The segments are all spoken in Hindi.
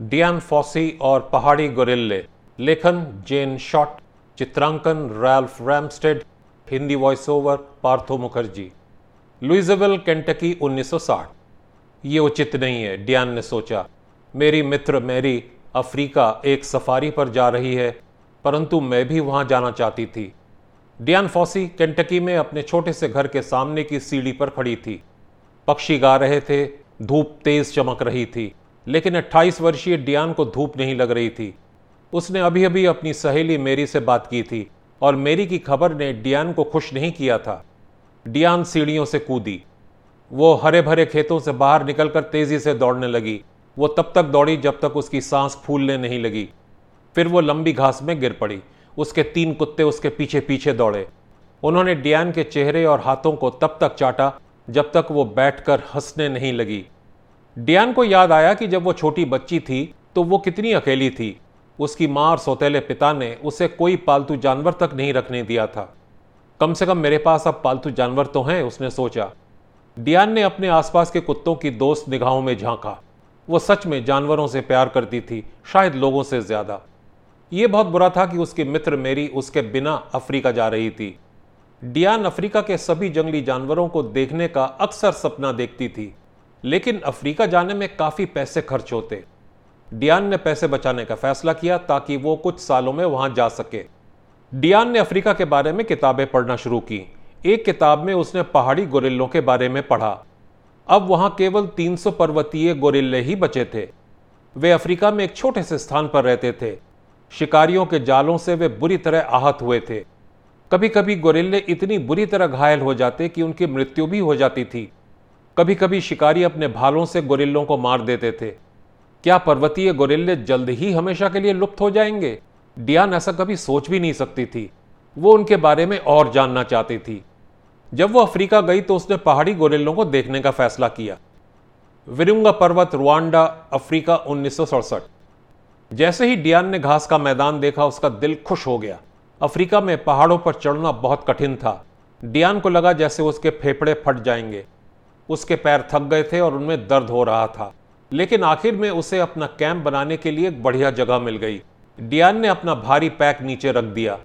डियान फॉसी और पहाड़ी गोरिल्ले। लेखन जेन शॉट। चित्रांकन Ralph Ramstead. Hindi voice over Partho Mukherjee. Louisville Kentucky 1960 ये उचित नहीं है, डियान ने सोचा। मेरी मित्र मैरी अफ्रीका एक सफारी पर जा रही है, परंतु मैं भी वहाँ जाना चाहती थी। डियान फॉसी केंटकी में अपने छोटे से घर के सामने की सीढ़ी पर खड़ी थी। पक्षी गा रहे थे, धूप तेज चमक रही थी। लेकिन 28 वर्षीय डियान को धूप नहीं लग रही थी। उसने अभी अभी अपनी सहेली मेरी से बात की थी और मेरी की खबर ने डियान को खुश नहीं किया था। डियान सीढ़ियों से कूदी। वो हरे भरे खेतों से बाहर निकलकर तेज़ी से दौड़ने लगी। वो तब तक दौड़ी जब तक उसकी सांस फूलने नहीं लगी। फिर वो लंबी घास में गिर पड़ी। उसके तीन कुत्ते उसके पीछे पीछे दौड़े। उन्होंने डियान के चेहरे और हाथों को तब तक चाटा जब तक वो बैठकर हंसने नहीं लगी। डियान को याद आया कि जब वो छोटी बच्ची थी तो वो कितनी अकेली थी। उसकी माँ और सौतेले पिता ने उसे कोई पालतू जानवर तक नहीं रखने दिया था। कम से कम मेरे पास अब पालतू जानवर तो हैं, उसने सोचा। डियान ने अपने आसपास के कुत्तों की दोस्त निगाहों में झांका। वो सच में जानवरों से प्यार करती थी, शायद लोगों से ज़्यादा। ये बहुत बुरा था कि उसकी मित्र मेरी उसके बिना अफ्रीका जा रही थी। डियान अफ्रीका के सभी जंगली जानवरों को देखने का अक्सर सपना देखती थी। लेकिन अफ्रीका जाने में काफ़ी पैसे खर्च होते। डियान ने पैसे बचाने का फैसला किया ताकि वो कुछ सालों में वहाँ जा सके। डियान ने अफ्रीका के बारे में किताबें पढ़ना शुरू की। एक किताब में उसने पहाड़ी गोरिल्लों के बारे में पढ़ा। अब वहाँ केवल 300 पर्वतीय गोरिल्ले ही बचे थे। वे अफ्रीका में एक छोटे से स्थान पर रहते थे। शिकारियों के जालों से वे बुरी तरह आहत हुए थे। कभी कभी गोरिल्ले इतनी बुरी तरह घायल हो जाते कि उनकी मृत्यु भी हो जाती थी। कभी कभी शिकारी अपने भालों से गोरिल्लों को मार देते थे। क्या पर्वतीय गोरिल्ले जल्द ही हमेशा के लिए लुप्त हो जाएँगे? डियान ऐसा कभी सोच भी नहीं सकती थी। वो उनके बारे में और जानना चाहती थी। जब वो अफ्रीका गई तो उसने पहाड़ी गोरिल्लों को देखने का फैसला किया। विरुंगा पर्वत रुआंडा, अफ्रीका उन्नीस सौ सड़सठ। जैसे ही डियान ने घास का मैदान देखा, उसका दिल खुश हो गया। अफ्रीका में पहाड़ों पर चढ़ना बहुत कठिन था। डियान को लगा जैसे उसके फेफड़े फट जाएँगे। उसके पैर थक गए थे और उनमें दर्द हो रहा था। लेकिन आखिर में उसे अपना कैंप बनाने के लिए एक बढ़िया जगह मिल गई। डियान ने अपना भारी पैक नीचे रख दिया।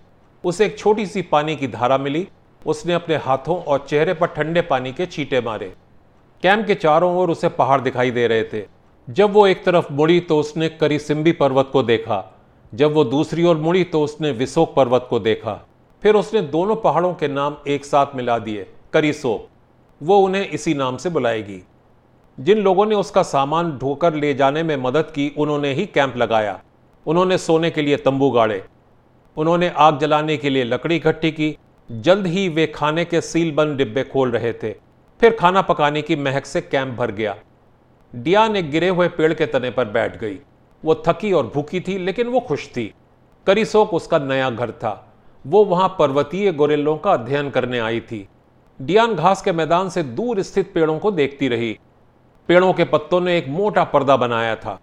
उसे एक छोटी सी पानी की धारा मिली। उसने अपने हाथों और चेहरे पर ठंडे पानी के छींटे मारे। कैंप के चारों ओर उसे पहाड़ दिखाई दे रहे थे। जब वो एक तरफ़ मुड़ी तो उसने करीसिम्बी पर्वत को देखा। जब वो दूसरी ओर मुड़ी तो उसने विशोक पर्वत को देखा। फिर उसने दोनों पहाड़ों के नाम एक साथ मिला दिए, करीसोक। वो उन्हें इसी नाम से बुलाएगी। जिन लोगों ने उसका सामान ढोकर ले जाने में मदद की, उन्होंने ही कैंप लगाया। उन्होंने सोने के लिए तंबू गाड़े। उन्होंने आग जलाने के लिए लकड़ी इकट्ठी की। जल्द ही वे खाने के सील बंद डिब्बे खोल रहे थे। फिर खाना पकाने की महक से कैंप भर गया। डियान एक गिरे हुए पेड़ के तने पर बैठ गई। वो थकी और भूखी थी, लेकिन वो खुश थी। करीसोक उसका नया घर था। वो वहाँ पर्वतीय गोरिल्लों का अध्ययन करने आई थी। डियान घास के मैदान से दूर स्थित पेड़ों को देखती रही। पेड़ों के पत्तों ने एक मोटा पर्दा बनाया था।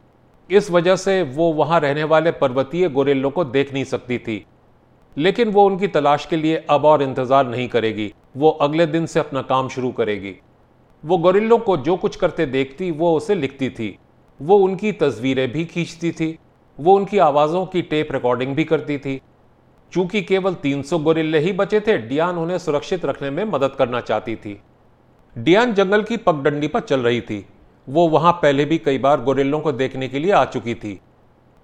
इस वजह से वो वहाँ रहने वाले पर्वतीय गोरिल्लों को देख नहीं सकती थी। लेकिन वो उनकी तलाश के लिए अब और इंतज़ार नहीं करेगी। वो अगले दिन से अपना काम शुरू करेगी। वो गोरिल्लों को जो कुछ करते देखती, वो उसे लिखती थी। वो उनकी तस्वीरें भी खींचती थी। वो उनकी आवाज़ों की टेप रिकॉर्डिंग भी करती थी। चूँकि केवल 300 गोरिल्ले ही बचे थे, डियान उन्हें सुरक्षित रखने में मदद करना चाहती थी। डियान जंगल की पगडंडी पर चल रही थी। वो वहाँ पहले भी कई बार गोरिल्लों को देखने के लिए आ चुकी थी।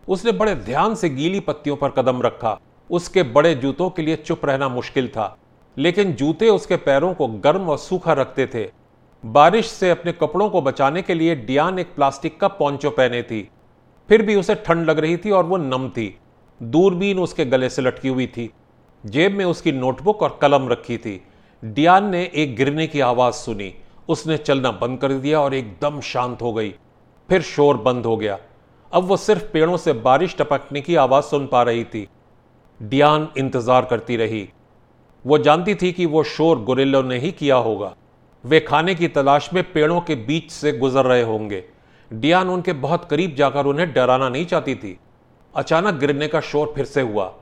उसने बड़े ध्यान से गीली पत्तियों पर कदम रखा। उसके बड़े जूतों के लिए चुप रहना मुश्किल था, लेकिन जूते उसके पैरों को गर्म और सूखा रखते थे। बारिश से अपने कपड़ों को बचाने के लिए डियान एक प्लास्टिक का पौंचो पहने थी। फिर भी उसे ठंड लग रही थी और वो नम थी। दूरबीन उसके गले से लटकी हुई थी। जेब में उसकी नोटबुक और कलम रखी थी। डियान ने एक गिरने की आवाज़ सुनी। उसने चलना बंद कर दिया और एकदम शांत हो गई। फिर शोर बंद हो गया। अब वो सिर्फ़ पेड़ों से बारिश टपकने की आवाज़ सुन पा रही थी। डियान इंतज़ार करती रही। वो जानती थी कि वो शोर गुरिल्लों ने ही किया होगा। वे खाने की तलाश में पेड़ों के बीच से गुजर रहे होंगे। डियान उनके बहुत करीब जाकर उन्हें डराना नहीं चाहती थी। अचानक गिरने का शोर फिर से हुआ।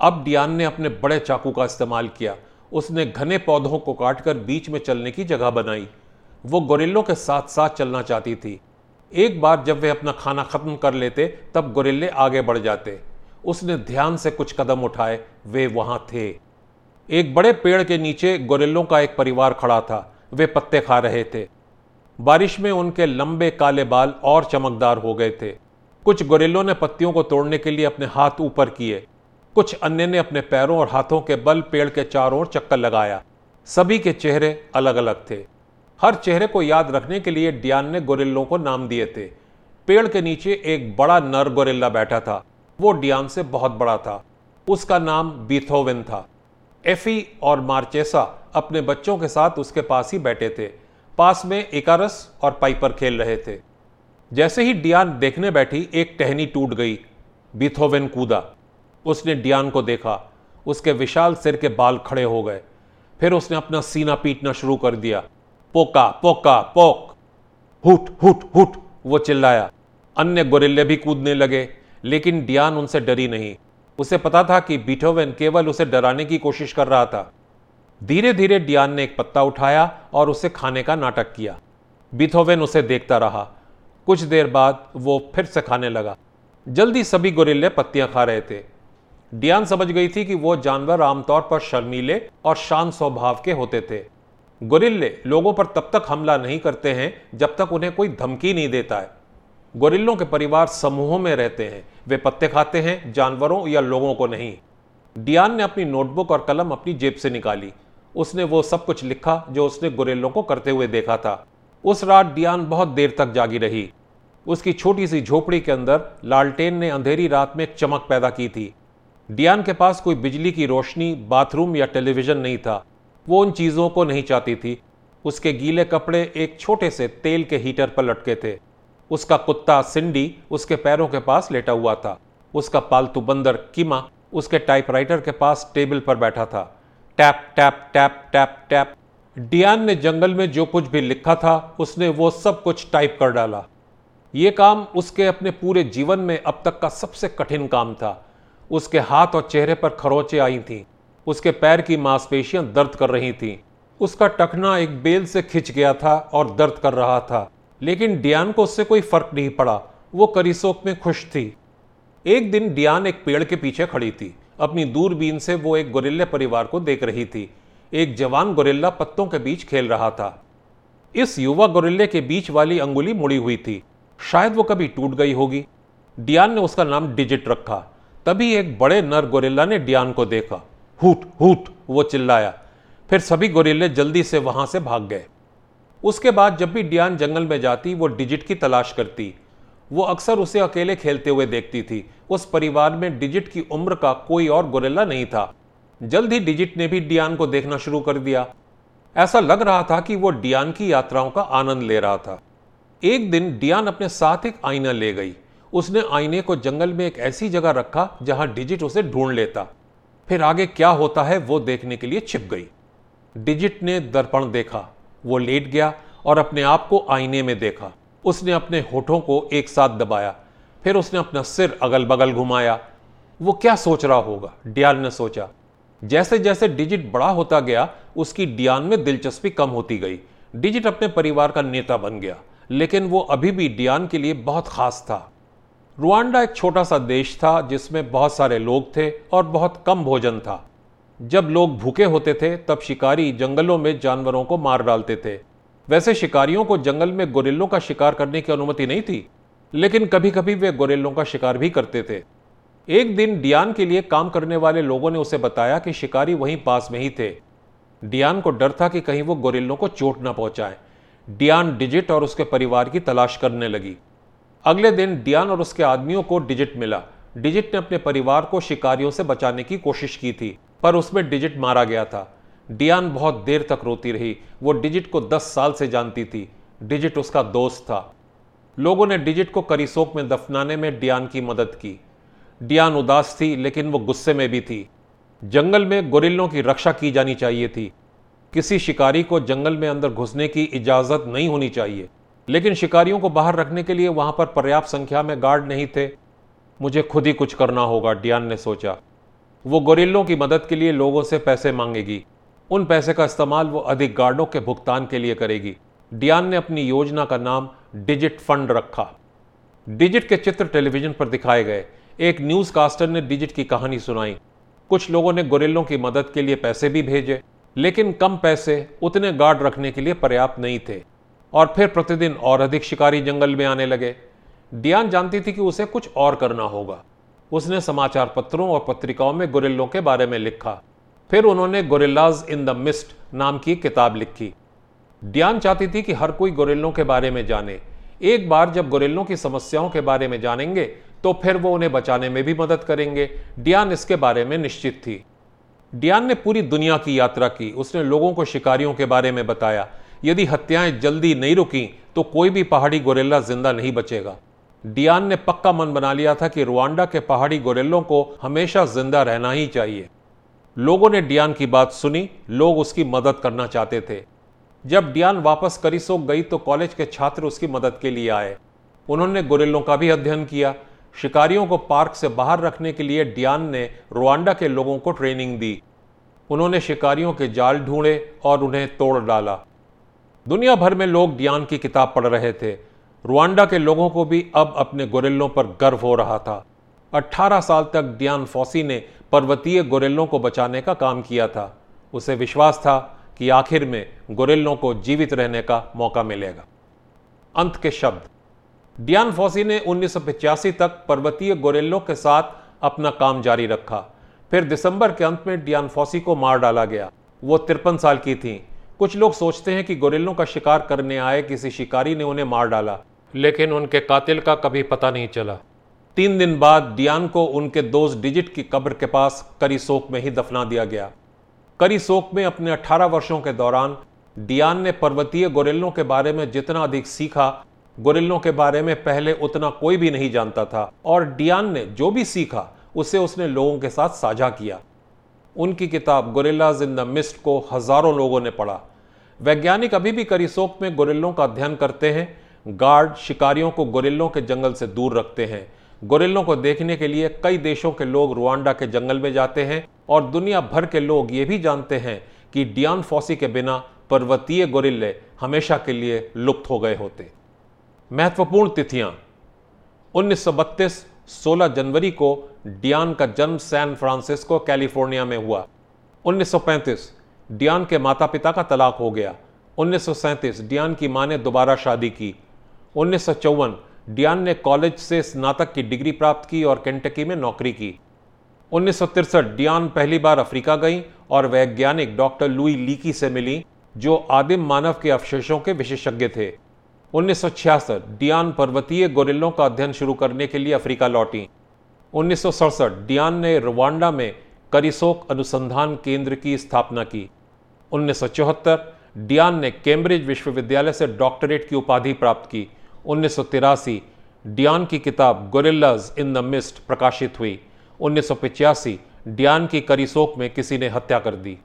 अब डियान ने अपने बड़े चाकू का इस्तेमाल किया। उसने घने पौधों को काटकर बीच में चलने की जगह बनाई। वो गोरिल्लों के साथ साथ चलना चाहती थी। एक बार जब वे अपना खाना खत्म कर लेते, तब गोरिल्ले आगे बढ़ जाते। उसने ध्यान से कुछ कदम उठाए। वे वहाँ थे। एक बड़े पेड़ के नीचे गोरिल्लों का एक परिवार खड़ा था। वे पत्ते खा रहे थे। बारिश में उनके लंबे काले बाल और चमकदार हो गए थे। कुछ गोरिल्लों ने पत्तियों को तोड़ने के लिए अपने हाथ ऊपर किए। कुछ अन्य ने अपने पैरों और हाथों के बल, पेड़ के चारों ओर चक्कर लगाया। सभी के चेहरे अलग अलग थे। हर चेहरे को याद रखने के लिए डियान ने गोरिल्लों को नाम दिए थे। पेड़ के नीचे एक बड़ा नर गोरिल्ला बैठा था। वो डियान से बहुत बड़ा था। उसका नाम बीथोविन था। एफी और मार्चेसा अपने बच्चों के साथ उसके पास ही बैठे थे। पास में इकारस और पाइपर खेल रहे थे। जैसे ही डियान देखने बैठी, एक टहनी टूट गई, बीथोवेन कूदा। उसने डियान को देखा। उसके विशाल सिर के बाल खड़े हो गए। फिर उसने अपना सीना पीटना शुरू कर दिया। पोका पोका, पोक। हुट हुट हुट, वो चिल्लाया। अन्य गोरिल्ले भी कूदने लगे, लेकिन डियान उनसे डरी नहीं। उसे पता था कि बीटोवेन केवल उसे डराने की कोशिश कर रहा था। धीरे धीरे डियान ने एक पत्ता उठाया और उसे खाने का नाटक किया। बीथोवेन उसे देखता रहा। कुछ देर बाद वो फिर से खाने लगा। जल्दी सभी गोरिल्ले पत्तियाँ खा रहे थे। डियान समझ गई थी कि वो जानवर आमतौर पर शर्मीले और शांत स्वभाव के होते थे। गोरिल्ले लोगों पर तब तक हमला नहीं करते हैं जब तक उन्हें कोई धमकी नहीं देता है। गोरिल्लों के परिवार समूहों में रहते हैं। वे पत्ते खाते हैं, जानवरों या लोगों को नहीं। डियान ने अपनी नोटबुक और कलम अपनी जेब से निकाली। उसने वो सब कुछ लिखा जो उसने गोरिल्लों को करते हुए देखा था। उस रात डियान बहुत देर तक जागी रही। उसकी छोटी सी झोपड़ी के अंदर लालटेन ने अंधेरी रात में चमक पैदा की थी। डियान के पास कोई बिजली की रोशनी, बाथरूम या टेलीविज़न नहीं था। वो उन चीज़ों को नहीं चाहती थी। उसके गीले कपड़े एक छोटे से तेल के हीटर पर लटके थे। उसका कुत्ता सिंडी उसके पैरों के पास लेटा हुआ था। उसका पालतू बंदर किमा उसके टाइपराइटर के पास टेबल पर बैठा था। Tap tap tap tap tap Diane ने जंगल में जो कुछ भी लिखा था, उसने वो सब कुछ टाइप कर डाला। ये काम उसके अपने पूरे जीवन में अब तक का सबसे कठिन काम था। उसके हाथ और चेहरे पर खरोचे आई थीं। उसके पैर की मांसपेशियाँ दर्द कर रही थीं। उसका टखना एक बेल से खिंच गया था और दर्द कर रहा था। लेकिन डियान को उससे कोई फ़र्क नहीं पड़ा। वो करीसोक में खुश थी। एक दिन डियान एक पेड़ के पीछे खड़ी थी। अपनी दूरबीन से वो एक गोरिल्ले परिवार को देख रही थी। एक जवान गोरिल्ला पत्तों के बीच खेल रहा था। इस युवा गोरिल्ले के बीच वाली अंगुली मुड़ी हुई थी। शायद वो कभी टूट गई होगी। डियान ने उसका नाम डिजिट रखा। तभी एक बड़े नर गोरिल्ला ने डियान को देखा। हुट हुट, वो चिल्लाया। फिर सभी गोरिल्ले जल्दी से वहाँ से भाग गए। उसके बाद जब भी डियान जंगल में जाती, वो डिजिट की तलाश करती। वो अक्सर उसे अकेले खेलते हुए देखती थी। उस परिवार में डिजिट की उम्र का कोई और गोरेला नहीं था। जल्द ही डिजिट ने भी डियान को देखना शुरू कर दिया। ऐसा लग रहा था कि वो डियान की यात्राओं का आनंद ले रहा था। एक दिन डियान अपने साथ एक आईना ले गई। उसने आईने को जंगल में एक ऐसी जगह रखा जहाँ डिजिट उसे ढूंढ लेता। फिर आगे क्या होता है वो देखने के लिए छिप गई। डिजिट ने दर्पण देखा, वो लेट गया और अपने आप को आईने में देखा। उसने अपने होठों को एक साथ दबाया, फिर उसने अपना सिर अगल बगल घुमाया। वो क्या सोच रहा होगा? डियान ने सोचा। जैसे जैसे डिजिट बड़ा होता गया, उसकी डियान में दिलचस्पी कम होती गई। डिजिट अपने परिवार का नेता बन गया, लेकिन वो अभी भी डियान के लिए बहुत खास था। रुआंडा एक छोटा सा देश था, जिसमें बहुत सारे लोग थे और बहुत कम भोजन था। जब लोग भूखे होते थे, तब शिकारी जंगलों में जानवरों को मार डालते थे। वैसे शिकारियों को जंगल में गोरिल्लों का शिकार करने की अनुमति नहीं थी, लेकिन कभी कभी वे गोरिल्लों का शिकार भी करते थे। एक दिन डियान के लिए काम करने वाले लोगों ने उसे बताया कि शिकारी वहीं पास में ही थे। डियान को डर था कि कहीं वो गोरिल्लों को चोट ना पहुँचाए। डियान डिजिट और उसके परिवार की तलाश करने लगी। अगले दिन डियान और उसके आदमियों को डिजिट मिला। डिजिट ने अपने परिवार को शिकारियों से बचाने की कोशिश की थी, पर उसमें डिजिट मारा गया था। डियान बहुत देर तक रोती रही। वो डिजिट को दस साल से जानती थी। डिजिट उसका दोस्त था। लोगों ने डिजिट को करीसोक में दफनाने में डियान की मदद की। डियान उदास थी, लेकिन वो गुस्से में भी थी। जंगल में गोरिल्लों की रक्षा की जानी चाहिए थी। किसी शिकारी को जंगल में अंदर घुसने की इजाज़त नहीं होनी चाहिए। लेकिन शिकारियों को बाहर रखने के लिए वहाँ पर पर्याप्त संख्या में गार्ड नहीं थे। मुझे खुद ही कुछ करना होगा, डियान ने सोचा। वो गोरिल्लों की मदद के लिए लोगों से पैसे मांगेगी। उन पैसे का इस्तेमाल वो अधिक गार्डों के भुगतान के लिए करेगी। डियान ने अपनी योजना का नाम डिजिट फंड रखा। डिजिट के चित्र टेलीविज़न पर दिखाए गए। एक न्यूज़ कास्टर ने डिजिट की कहानी सुनाई। कुछ लोगों ने गोरिल्लों की मदद के लिए पैसे भी भेजे, लेकिन कम पैसे उतने गार्ड रखने के लिए पर्याप्त नहीं थे। और फिर प्रतिदिन और अधिक शिकारी जंगल में आने लगे। डियान जानती थी कि उसे कुछ और करना होगा। उसने समाचार पत्रों और पत्रिकाओं में गोरिल्लों के बारे में लिखा। फिर उन्होंने गोरिल्लाज इन द मिस्ट नाम की किताब लिखी। डियान चाहती थी कि हर कोई गोरिल्लों के बारे में जाने। एक बार जब गोरिल्लों की समस्याओं के बारे में जानेंगे तो फिर वो उन्हें बचाने में भी मदद करेंगे। डियान इसके बारे में निश्चित थी। डियान ने पूरी दुनिया की यात्रा की। उसने लोगों को शिकारियों के बारे में बताया। यदि हत्याएँ जल्दी नहीं रुकी तो कोई भी पहाड़ी गोरेला ज़िंदा नहीं बचेगा। डियान ने पक्का मन बना लिया था कि रुआंडा के पहाड़ी गोरेलों को हमेशा ज़िंदा रहना ही चाहिए। लोगों ने डियान की बात सुनी। लोग उसकी मदद करना चाहते थे। जब डियान वापस करिसोक गई तो कॉलेज के छात्र उसकी मदद के लिए आए। उन्होंने गोरिल्लों का भी अध्ययन किया। शिकारियों को पार्क से बाहर रखने के लिए डियान ने रुआंडा के लोगों को ट्रेनिंग दी। उन्होंने शिकारियों के जाल ढूंढे और उन्हें तोड़ डाला। दुनिया भर में लोग डियान की किताब पढ़ रहे थे। रुआंडा के लोगों को भी अब अपने गोरिल्लों पर गर्व हो रहा था। 18 साल तक डियान फौसी ने पर्वतीय गोरिल्लों को बचाने का काम किया था। उसे विश्वास था कि आखिर में गोरिल्लों को जीवित रहने का मौका मिलेगा। अंत के शब्द। डियान फॉसी ने उन्नीस तक पर्वतीय गोरेल्लो के साथ अपना काम जारी रखा। फिर दिसंबर के अंत में डियान फॉसी को मार डाला गया। वो तिरपन साल की थी। कुछ लोग सोचते हैं कि गोरिल्लों का शिकार करने आए किसी शिकारी ने उन्हें मार डाला, लेकिन उनके कातिल का कभी पता नहीं चला। तीन दिन बाद डियान को उनके दोस्त डिजिट की कब्र के पास करीसोक में ही दफना दिया गया। करीसोक में अपने 18 वर्षों के दौरान डियान ने पर्वतीय गोरिल्लों के बारे में जितना अधिक सीखा गोरिल्लों के बारे में पहले उतना कोई भी नहीं जानता था और डियान ने जो भी सीखा, उसे उसने लोगों के साथ साझा किया। उनकी किताब गोरिल्लाज इन द मिस्ट को हज़ारों लोगों ने पढ़ा। वैज्ञानिक अभी भी करीसोक में गोरिल्लों का अध्ययन करते हैं। गार्ड शिकारियों को गोरिल्लों के जंगल से दूर रखते हैं। गोरिल्लों को देखने के लिए कई देशों के लोग रुआंडा के जंगल में जाते हैं और दुनिया भर के लोग ये भी जानते हैं कि डियान फॉसी के बिना पर्वतीय गोरिल्ले हमेशा के लिए लुप्त हो गए होते। महत्वपूर्ण तिथियाँ। 1932 16 जनवरी को डियान का जन्म सैन फ्रांसिस्को, कैलिफ़ोर्निया में हुआ। 1935 डियान के माता पिता का तलाक हो गया। 1937 डियान की माँ ने दोबारा शादी की। उन्नीस डियान ने कॉलेज से स्नातक की डिग्री प्राप्त की और केंटकी में नौकरी की। उन्नीस डियान पहली बार अफ्रीका गई और वैज्ञानिक डॉक्टर लुई लीकी से मिली, जो आदिम मानव के अवशेषों के विशेषज्ञ थे। उन्नीस डियान पर्वतीय गोरिल्लों का अध्ययन शुरू करने के लिए अफ्रीका लौटी। उन्नीस डियान ने रवांडा में करिसोक अनुसंधान केंद्र की स्थापना की। उन्नीस सौ चौहत्तर, डियान ने कैम्ब्रिज विश्वविद्यालय से डॉक्टरेट की उपाधि प्राप्त की। उन्नीस डियान की किताब गोरिल्लाज इन द मिस्ट प्रकाशित हुई। उन्नीस डियान की करिसोक में किसी ने हत्या कर दी।